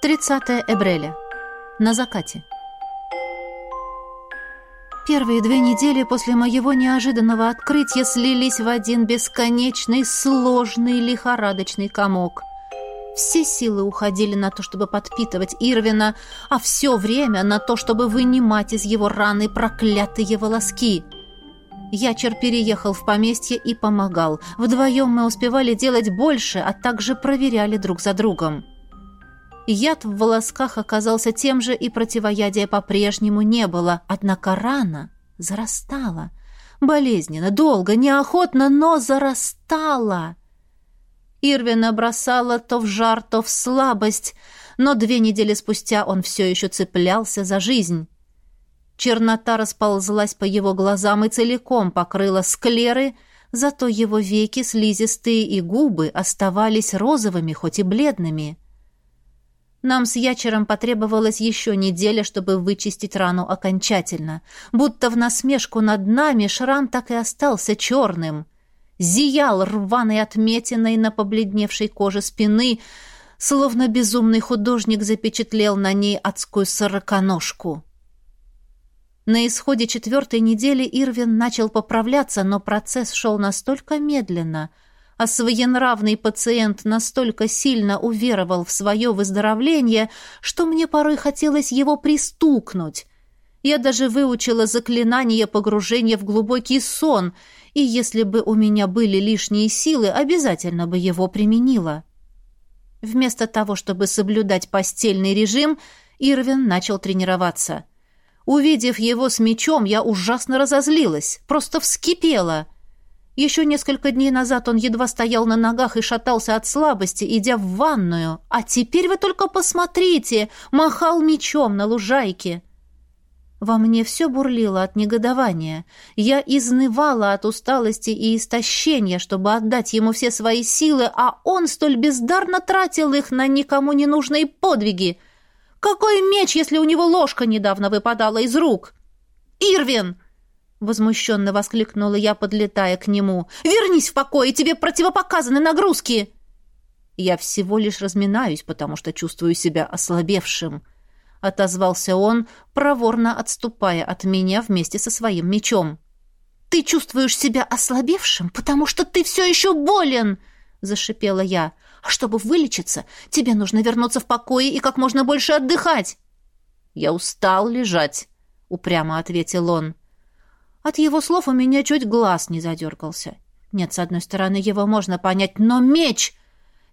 30 Эбреля. На закате. Первые две недели после моего неожиданного открытия слились в один бесконечный, сложный, лихорадочный комок. Все силы уходили на то, чтобы подпитывать Ирвина, а все время на то, чтобы вынимать из его раны проклятые волоски. Ячер переехал в поместье и помогал. Вдвоем мы успевали делать больше, а также проверяли друг за другом. Яд в волосках оказался тем же, и противоядия по-прежнему не было, однако рана зарастала. Болезненно, долго, неохотно, но зарастала. Ирвина бросала то в жар, то в слабость, но две недели спустя он все еще цеплялся за жизнь. Чернота расползлась по его глазам и целиком покрыла склеры, зато его веки слизистые и губы оставались розовыми, хоть и бледными. Нам с Ячером потребовалось еще неделя, чтобы вычистить рану окончательно. Будто в насмешку над нами шрам так и остался черным. Зиял рваной отметиной на побледневшей коже спины, словно безумный художник запечатлел на ней адскую сороконожку. На исходе четвертой недели Ирвин начал поправляться, но процесс шел настолько медленно — а своенравный пациент настолько сильно уверовал в свое выздоровление, что мне порой хотелось его пристукнуть. Я даже выучила заклинание погружения в глубокий сон, и если бы у меня были лишние силы, обязательно бы его применила. Вместо того, чтобы соблюдать постельный режим, Ирвин начал тренироваться. Увидев его с мечом, я ужасно разозлилась, просто вскипела — еще несколько дней назад он едва стоял на ногах и шатался от слабости, идя в ванную. А теперь вы только посмотрите, махал мечом на лужайке. Во мне все бурлило от негодования. Я изнывала от усталости и истощения, чтобы отдать ему все свои силы, а он столь бездарно тратил их на никому не нужные подвиги. Какой меч, если у него ложка недавно выпадала из рук? «Ирвин!» Возмущенно воскликнула я, подлетая к нему. «Вернись в покой, тебе противопоказаны нагрузки!» «Я всего лишь разминаюсь, потому что чувствую себя ослабевшим», — отозвался он, проворно отступая от меня вместе со своим мечом. «Ты чувствуешь себя ослабевшим, потому что ты все еще болен!» — зашипела я. «А чтобы вылечиться, тебе нужно вернуться в покое и как можно больше отдыхать!» «Я устал лежать», — упрямо ответил он. От его слов у меня чуть глаз не задергался. Нет, с одной стороны, его можно понять, но меч...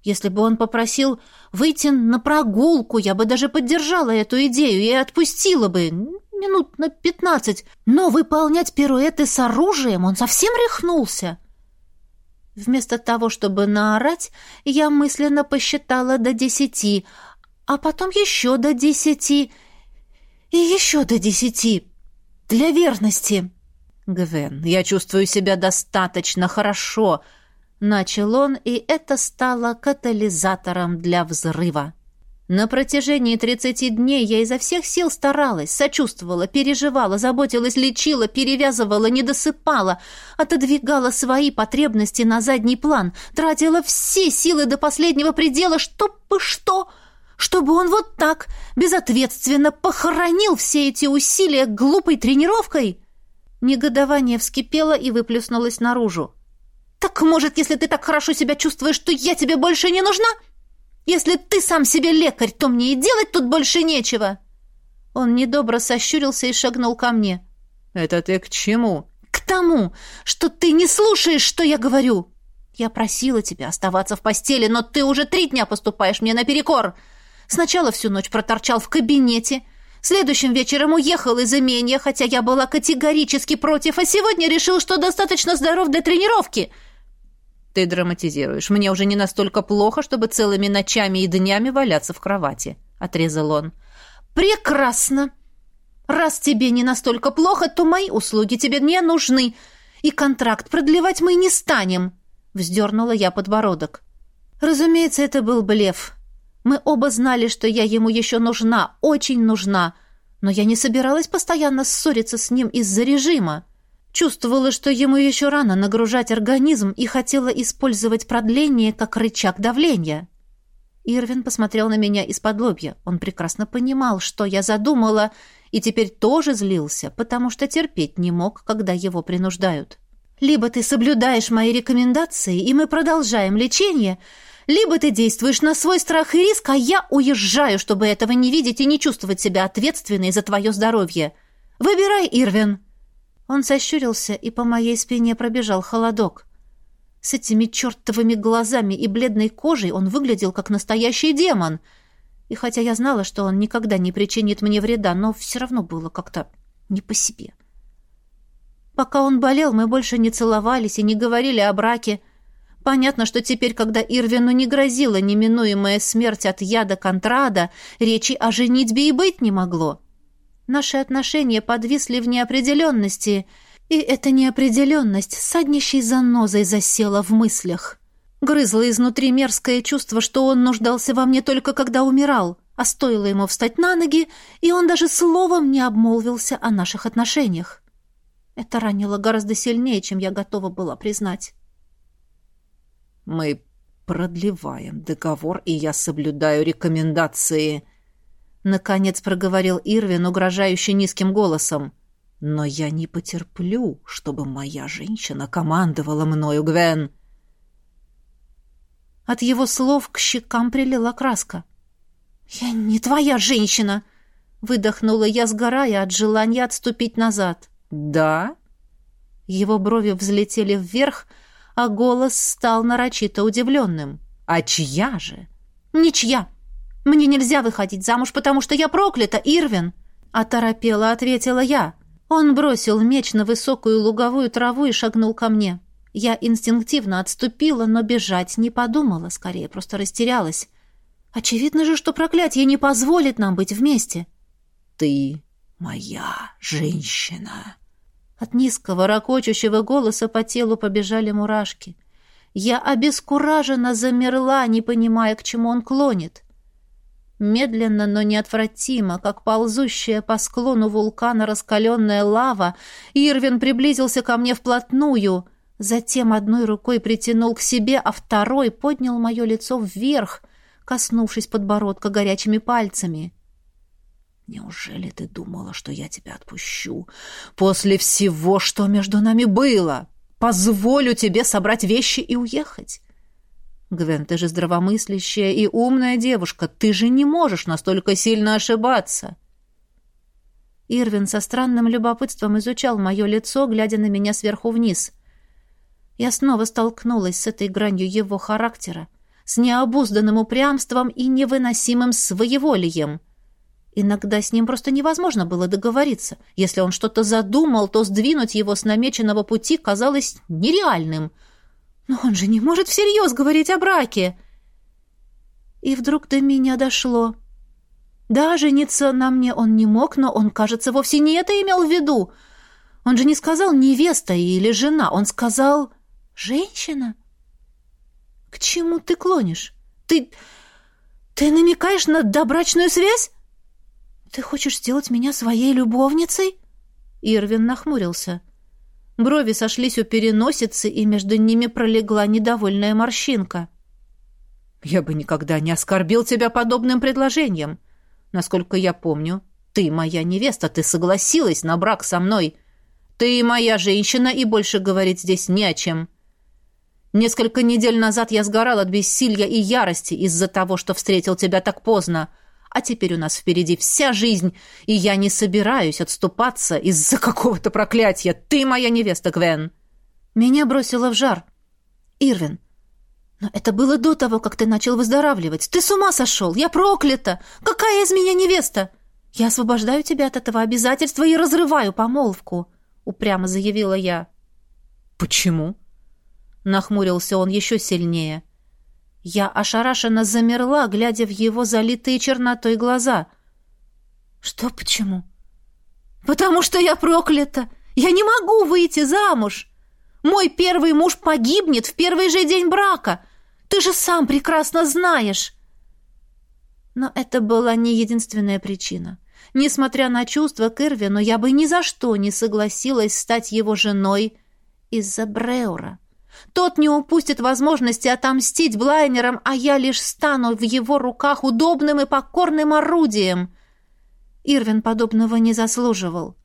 Если бы он попросил выйти на прогулку, я бы даже поддержала эту идею и отпустила бы минут на пятнадцать. Но выполнять пируэты с оружием он совсем рехнулся. Вместо того, чтобы наорать, я мысленно посчитала до десяти, а потом еще до десяти и еще до десяти. Для верности. «Гвен, я чувствую себя достаточно хорошо», — начал он, и это стало катализатором для взрыва. На протяжении тридцати дней я изо всех сил старалась, сочувствовала, переживала, заботилась, лечила, перевязывала, не досыпала, отодвигала свои потребности на задний план, тратила все силы до последнего предела, чтобы что? Чтобы он вот так, безответственно похоронил все эти усилия глупой тренировкой? Негодование вскипело и выплюснулось наружу. «Так, может, если ты так хорошо себя чувствуешь, то я тебе больше не нужна? Если ты сам себе лекарь, то мне и делать тут больше нечего!» Он недобро сощурился и шагнул ко мне. «Это ты к чему?» «К тому, что ты не слушаешь, что я говорю!» «Я просила тебя оставаться в постели, но ты уже три дня поступаешь мне наперекор!» Сначала всю ночь проторчал в кабинете, Следующим вечером уехал из имения, хотя я была категорически против, а сегодня решил, что достаточно здоров для тренировки. Ты драматизируешь. Мне уже не настолько плохо, чтобы целыми ночами и днями валяться в кровати, отрезал он. Прекрасно. Раз тебе не настолько плохо, то мои услуги тебе не нужны, и контракт продлевать мы не станем, вздернула я подбородок. Разумеется, это был блеф. Мы оба знали, что я ему еще нужна, очень нужна, но я не собиралась постоянно ссориться с ним из-за режима. Чувствовала, что ему еще рано нагружать организм и хотела использовать продление как рычаг давления. Ирвин посмотрел на меня из-под лобья. Он прекрасно понимал, что я задумала, и теперь тоже злился, потому что терпеть не мог, когда его принуждают. «Либо ты соблюдаешь мои рекомендации, и мы продолжаем лечение, либо ты действуешь на свой страх и риск, а я уезжаю, чтобы этого не видеть и не чувствовать себя ответственной за твое здоровье. Выбирай, Ирвин!» Он сощурился, и по моей спине пробежал холодок. С этими чертовыми глазами и бледной кожей он выглядел как настоящий демон. И хотя я знала, что он никогда не причинит мне вреда, но все равно было как-то не по себе. Пока он болел, мы больше не целовались и не говорили о браке. Понятно, что теперь, когда Ирвину не грозила неминуемая смерть от яда контрада, речи о женитьбе и быть не могло. Наши отношения подвисли в неопределенности — и эта неопределенность саднищей занозой засела в мыслях. Грызла изнутри мерзкое чувство, что он нуждался во мне только когда умирал, а стоило ему встать на ноги, и он даже словом не обмолвился о наших отношениях. Это ранило гораздо сильнее, чем я готова была признать. «Мы продлеваем договор, и я соблюдаю рекомендации», — наконец проговорил Ирвин, угрожающе низким голосом. — но я не потерплю, чтобы моя женщина командовала мною, Гвен. От его слов к щекам прилила краска. «Я не твоя женщина!» — выдохнула я, сгорая от желания отступить назад. «Да?» Его брови взлетели вверх, а голос стал нарочито удивленным. «А чья же?» «Ничья! Мне нельзя выходить замуж, потому что я проклята, Ирвин!» Оторопела, ответила я. Он бросил меч на высокую луговую траву и шагнул ко мне. Я инстинктивно отступила, но бежать не подумала, скорее просто растерялась. Очевидно же, что проклятие не позволит нам быть вместе. «Ты моя женщина!» От низкого, ракочущего голоса по телу побежали мурашки. Я обескураженно замерла, не понимая, к чему он клонит. Медленно, но неотвратимо, как ползущая по склону вулкана раскаленная лава, Ирвин приблизился ко мне вплотную, затем одной рукой притянул к себе, а второй поднял мое лицо вверх, коснувшись подбородка горячими пальцами. «Неужели ты думала, что я тебя отпущу? После всего, что между нами было, позволю тебе собрать вещи и уехать?» Гвен, ты же здравомыслящая и умная девушка. Ты же не можешь настолько сильно ошибаться. Ирвин со странным любопытством изучал мое лицо, глядя на меня сверху вниз. Я снова столкнулась с этой гранью его характера, с необузданным упрямством и невыносимым своеволием. Иногда с ним просто невозможно было договориться. Если он что-то задумал, то сдвинуть его с намеченного пути казалось нереальным — но он же не может всерьез говорить о браке. И вдруг до меня дошло. Да, жениться на мне он не мог, но он, кажется, вовсе не это имел в виду. Он же не сказал невеста или жена, он сказал женщина. К чему ты клонишь? Ты... ты намекаешь на добрачную связь? Ты хочешь сделать меня своей любовницей? Ирвин нахмурился. — Брови сошлись у переносицы, и между ними пролегла недовольная морщинка. «Я бы никогда не оскорбил тебя подобным предложением. Насколько я помню, ты моя невеста, ты согласилась на брак со мной. Ты моя женщина, и больше говорить здесь не о чем. Несколько недель назад я сгорал от бессилья и ярости из-за того, что встретил тебя так поздно а теперь у нас впереди вся жизнь, и я не собираюсь отступаться из-за какого-то проклятия. Ты моя невеста, Гвен!» Меня бросило в жар. «Ирвин, но это было до того, как ты начал выздоравливать. Ты с ума сошел! Я проклята! Какая из меня невеста? Я освобождаю тебя от этого обязательства и разрываю помолвку!» Упрямо заявила я. «Почему?» Нахмурился он еще сильнее. Я ошарашенно замерла, глядя в его залитые чернотой глаза. «Что почему?» «Потому что я проклята! Я не могу выйти замуж! Мой первый муж погибнет в первый же день брака! Ты же сам прекрасно знаешь!» Но это была не единственная причина. Несмотря на чувства к Ирвину, я бы ни за что не согласилась стать его женой из-за Бреура. Тот не упустит возможности отомстить блайнерам, а я лишь стану в его руках удобным и покорным орудием. Ирвин подобного не заслуживал.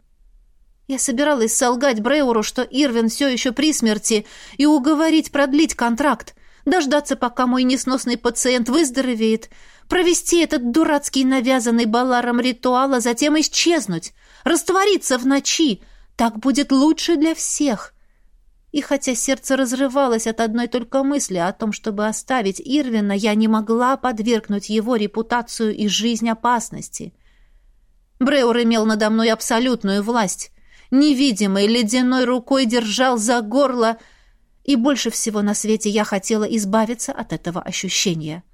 Я собиралась солгать Бреуру, что Ирвин все еще при смерти, и уговорить продлить контракт, дождаться, пока мой несносный пациент выздоровеет, провести этот дурацкий навязанный Баларом ритуал, а затем исчезнуть, раствориться в ночи. Так будет лучше для всех. И хотя сердце разрывалось от одной только мысли о том, чтобы оставить Ирвина, я не могла подвергнуть его репутацию и жизнь опасности. Бреур имел надо мной абсолютную власть. Невидимой ледяной рукой держал за горло, и больше всего на свете я хотела избавиться от этого ощущения.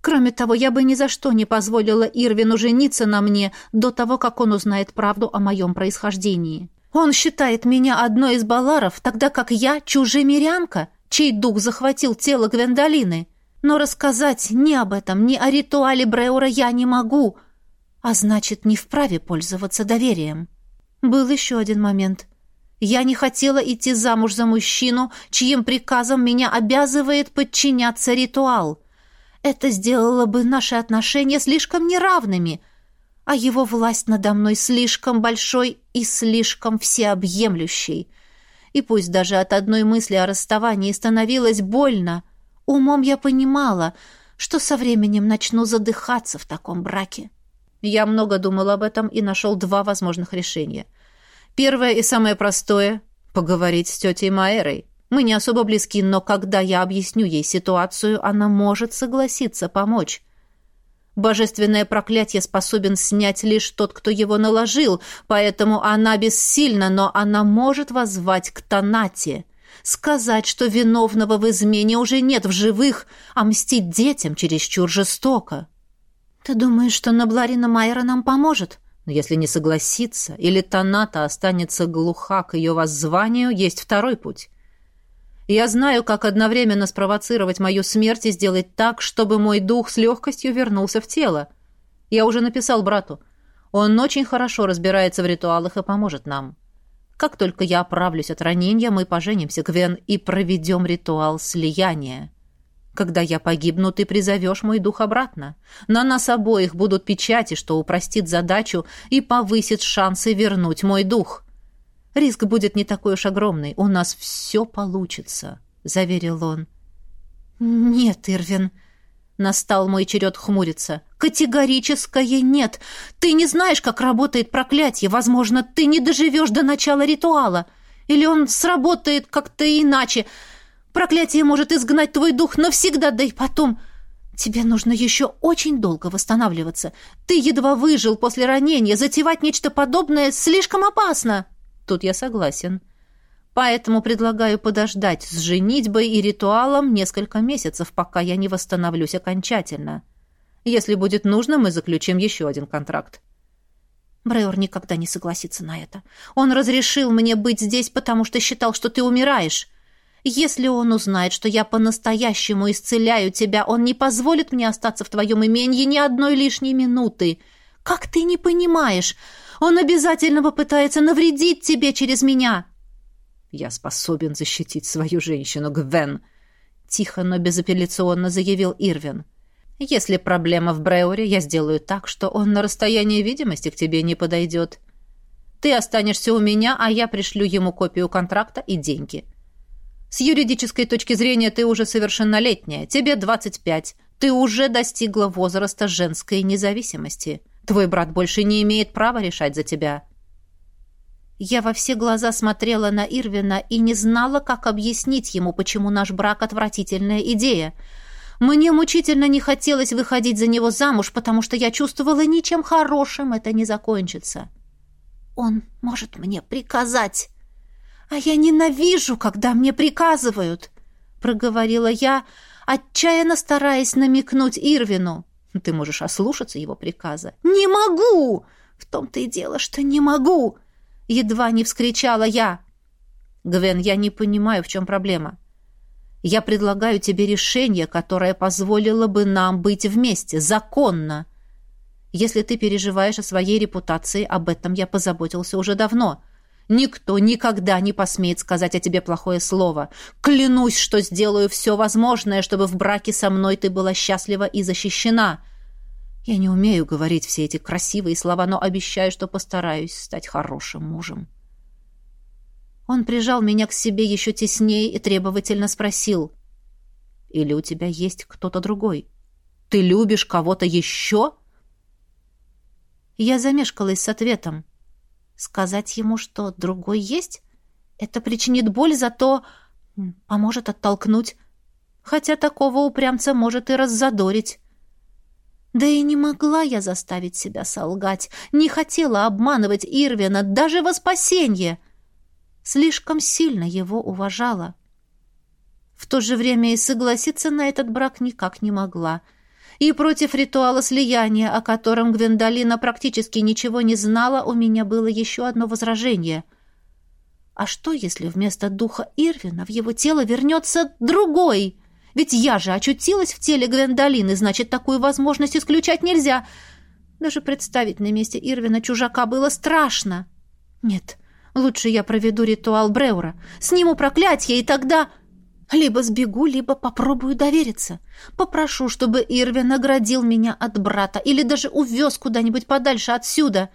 Кроме того, я бы ни за что не позволила Ирвину жениться на мне до того, как он узнает правду о моем происхождении. Он считает меня одной из баларов, тогда как я чужемирянка, чей дух захватил тело Гвендолины. Но рассказать ни об этом, ни о ритуале Бреура я не могу, а значит, не вправе пользоваться доверием. Был еще один момент. Я не хотела идти замуж за мужчину, чьим приказом меня обязывает подчиняться ритуал — это сделало бы наши отношения слишком неравными, а его власть надо мной слишком большой и слишком всеобъемлющей. И пусть даже от одной мысли о расставании становилось больно, умом я понимала, что со временем начну задыхаться в таком браке. Я много думал об этом и нашел два возможных решения. Первое и самое простое — поговорить с тетей Майерой. Мы не особо близки, но когда я объясню ей ситуацию, она может согласиться помочь. Божественное проклятие способен снять лишь тот, кто его наложил, поэтому она бессильна, но она может воззвать к Танате, сказать, что виновного в измене уже нет в живых, а мстить детям чересчур жестоко. «Ты думаешь, что Набларина Майера нам поможет?» Но если не согласится, или Таната останется глуха к ее воззванию, есть второй путь. Я знаю, как одновременно спровоцировать мою смерть и сделать так, чтобы мой дух с легкостью вернулся в тело. Я уже написал брату. Он очень хорошо разбирается в ритуалах и поможет нам. Как только я оправлюсь от ранения, мы поженимся, Гвен, и проведем ритуал слияния. Когда я погибну, ты призовешь мой дух обратно. На нас обоих будут печати, что упростит задачу и повысит шансы вернуть мой дух. Риск будет не такой уж огромный. У нас все получится», — заверил он. «Нет, Ирвин», — настал мой черед хмуриться. «Категорическое нет. Ты не знаешь, как работает проклятие. Возможно, ты не доживешь до начала ритуала. Или он сработает как-то иначе. Проклятие может изгнать твой дух навсегда, да и потом...» Тебе нужно еще очень долго восстанавливаться. Ты едва выжил после ранения. Затевать нечто подобное слишком опасно. Тут я согласен. Поэтому предлагаю подождать с женитьбой и ритуалом несколько месяцев, пока я не восстановлюсь окончательно. Если будет нужно, мы заключим еще один контракт. Брейор никогда не согласится на это. Он разрешил мне быть здесь, потому что считал, что ты умираешь. Если он узнает, что я по-настоящему исцеляю тебя, он не позволит мне остаться в твоем имении ни одной лишней минуты. Как ты не понимаешь? Он обязательно попытается навредить тебе через меня. Я способен защитить свою женщину, Гвен, тихо, но безапелляционно заявил Ирвин. Если проблема в Бреуре, я сделаю так, что он на расстоянии видимости к тебе не подойдет. Ты останешься у меня, а я пришлю ему копию контракта и деньги. С юридической точки зрения ты уже совершеннолетняя, тебе 25. Ты уже достигла возраста женской независимости. Твой брат больше не имеет права решать за тебя». Я во все глаза смотрела на Ирвина и не знала, как объяснить ему, почему наш брак — отвратительная идея. Мне мучительно не хотелось выходить за него замуж, потому что я чувствовала, ничем хорошим это не закончится. «Он может мне приказать, а я ненавижу, когда мне приказывают», — проговорила я, отчаянно стараясь намекнуть Ирвину. Ты можешь ослушаться его приказа. «Не могу!» «В том-то и дело, что не могу!» Едва не вскричала я. «Гвен, я не понимаю, в чем проблема. Я предлагаю тебе решение, которое позволило бы нам быть вместе, законно. Если ты переживаешь о своей репутации, об этом я позаботился уже давно. Никто никогда не посмеет сказать о тебе плохое слово. Клянусь, что сделаю все возможное, чтобы в браке со мной ты была счастлива и защищена. Я не умею говорить все эти красивые слова, но обещаю, что постараюсь стать хорошим мужем. Он прижал меня к себе еще теснее и требовательно спросил. «Или у тебя есть кто-то другой? Ты любишь кого-то еще?» Я замешкалась с ответом. Сказать ему, что другой есть? Это причинит боль, зато поможет оттолкнуть. Хотя такого упрямца может и раззадорить. Да и не могла я заставить себя солгать, не хотела обманывать Ирвина даже во спасение. Слишком сильно его уважала. В то же время и согласиться на этот брак никак не могла — и против ритуала слияния, о котором Гвендолина практически ничего не знала, у меня было еще одно возражение. А что, если вместо духа Ирвина в его тело вернется другой? Ведь я же очутилась в теле Гвендолины, значит, такую возможность исключать нельзя. Даже представить на месте Ирвина чужака было страшно. Нет, лучше я проведу ритуал Бреура, сниму проклятие, и тогда... Либо сбегу, либо попробую довериться. Попрошу, чтобы Ирви наградил меня от брата или даже увез куда-нибудь подальше отсюда.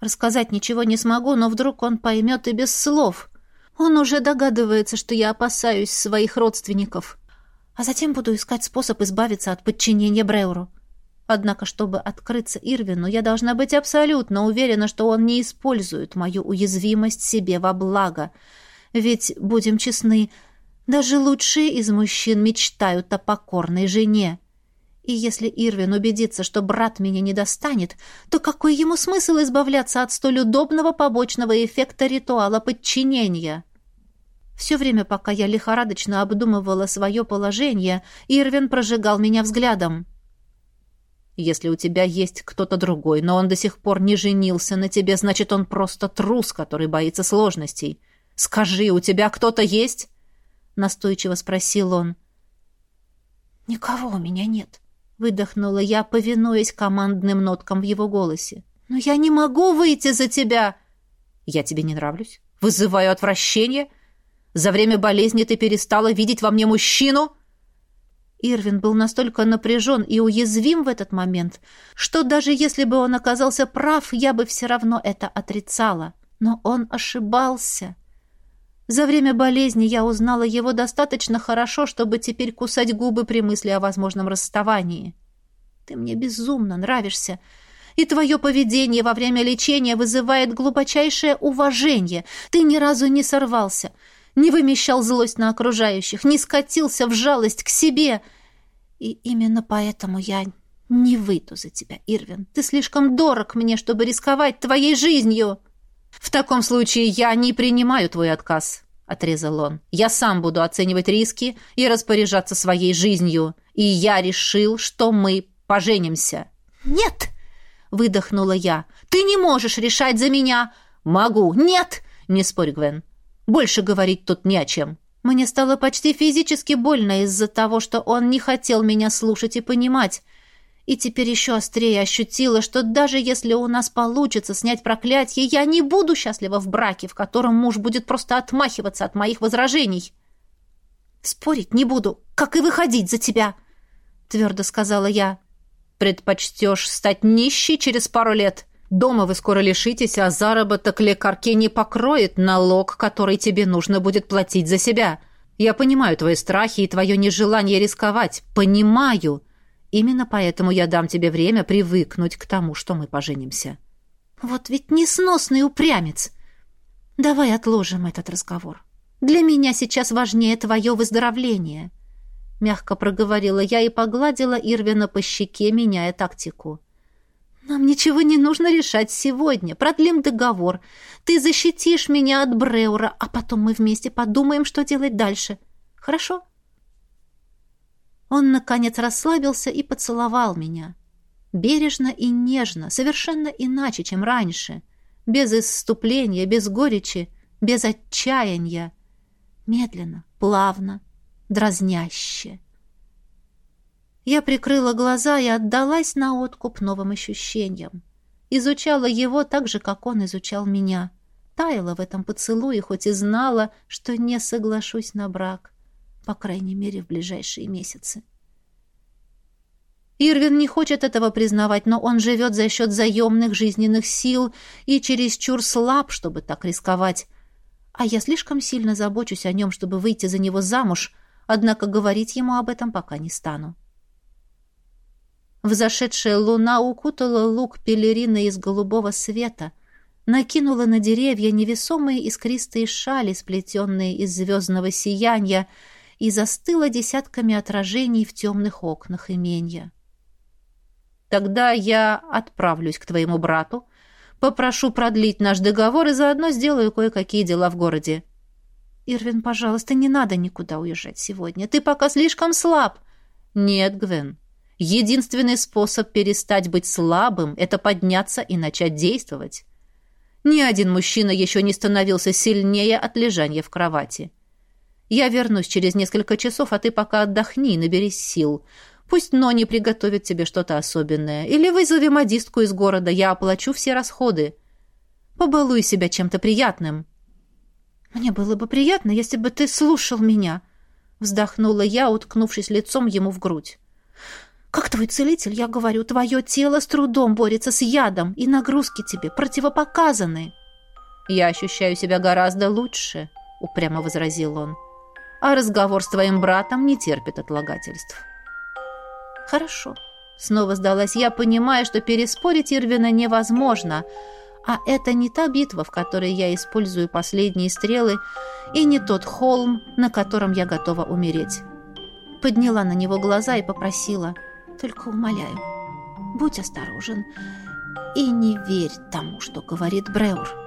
Рассказать ничего не смогу, но вдруг он поймет и без слов. Он уже догадывается, что я опасаюсь своих родственников. А затем буду искать способ избавиться от подчинения Бреуру. Однако, чтобы открыться Ирвину, я должна быть абсолютно уверена, что он не использует мою уязвимость себе во благо. Ведь, будем честны, даже лучшие из мужчин мечтают о покорной жене. И если Ирвин убедится, что брат меня не достанет, то какой ему смысл избавляться от столь удобного побочного эффекта ритуала подчинения? Все время, пока я лихорадочно обдумывала свое положение, Ирвин прожигал меня взглядом. «Если у тебя есть кто-то другой, но он до сих пор не женился на тебе, значит, он просто трус, который боится сложностей. Скажи, у тебя кто-то есть?» — настойчиво спросил он. «Никого у меня нет», — выдохнула я, повинуясь командным ноткам в его голосе. «Но я не могу выйти за тебя!» «Я тебе не нравлюсь? Вызываю отвращение? За время болезни ты перестала видеть во мне мужчину?» Ирвин был настолько напряжен и уязвим в этот момент, что даже если бы он оказался прав, я бы все равно это отрицала. Но он ошибался. За время болезни я узнала его достаточно хорошо, чтобы теперь кусать губы при мысли о возможном расставании. Ты мне безумно нравишься, и твое поведение во время лечения вызывает глубочайшее уважение. Ты ни разу не сорвался, не вымещал злость на окружающих, не скатился в жалость к себе. И именно поэтому я не выйду за тебя, Ирвин. Ты слишком дорог мне, чтобы рисковать твоей жизнью. «В таком случае я не принимаю твой отказ», — отрезал он. «Я сам буду оценивать риски и распоряжаться своей жизнью. И я решил, что мы поженимся». «Нет!» — выдохнула я. «Ты не можешь решать за меня!» «Могу!» «Нет!» «Не спорь, Гвен. Больше говорить тут не о чем». Мне стало почти физически больно из-за того, что он не хотел меня слушать и понимать и теперь еще острее ощутила, что даже если у нас получится снять проклятие, я не буду счастлива в браке, в котором муж будет просто отмахиваться от моих возражений. «Спорить не буду, как и выходить за тебя», — твердо сказала я. «Предпочтешь стать нищей через пару лет? Дома вы скоро лишитесь, а заработок лекарки не покроет налог, который тебе нужно будет платить за себя. Я понимаю твои страхи и твое нежелание рисковать. Понимаю». Именно поэтому я дам тебе время привыкнуть к тому, что мы поженимся. Вот ведь несносный упрямец. Давай отложим этот разговор. Для меня сейчас важнее твое выздоровление. Мягко проговорила я и погладила Ирвина по щеке, меняя тактику. Нам ничего не нужно решать сегодня. Продлим договор. Ты защитишь меня от Бреура, а потом мы вместе подумаем, что делать дальше. Хорошо? — он, наконец, расслабился и поцеловал меня. Бережно и нежно, совершенно иначе, чем раньше. Без исступления, без горечи, без отчаяния. Медленно, плавно, дразняще. Я прикрыла глаза и отдалась на откуп новым ощущениям. Изучала его так же, как он изучал меня. таяла в этом поцелуе, хоть и знала, что не соглашусь на брак, по крайней мере, в ближайшие месяцы. Ирвин не хочет этого признавать, но он живет за счет заемных жизненных сил и чересчур слаб, чтобы так рисковать. А я слишком сильно забочусь о нем, чтобы выйти за него замуж, однако говорить ему об этом пока не стану. Взошедшая луна укутала лук пелерины из голубого света, накинула на деревья невесомые искристые шали, сплетенные из звездного сияния, и застыла десятками отражений в темных окнах именья. Тогда я отправлюсь к твоему брату, попрошу продлить наш договор и заодно сделаю кое-какие дела в городе. Ирвин, пожалуйста, не надо никуда уезжать сегодня. Ты пока слишком слаб. Нет, Гвен. Единственный способ перестать быть слабым — это подняться и начать действовать. Ни один мужчина еще не становился сильнее от лежания в кровати. Я вернусь через несколько часов, а ты пока отдохни и наберись сил. Пусть Нони приготовит тебе что-то особенное. Или вызови модистку из города, я оплачу все расходы. Побалуй себя чем-то приятным». «Мне было бы приятно, если бы ты слушал меня», — вздохнула я, уткнувшись лицом ему в грудь. «Как твой целитель, я говорю, твое тело с трудом борется с ядом, и нагрузки тебе противопоказаны». «Я ощущаю себя гораздо лучше», — упрямо возразил он. «А разговор с твоим братом не терпит отлагательств». «Хорошо», — снова сдалась я, понимая, что переспорить Ирвина невозможно, а это не та битва, в которой я использую последние стрелы, и не тот холм, на котором я готова умереть. Подняла на него глаза и попросила, «Только умоляю, будь осторожен и не верь тому, что говорит Бреур».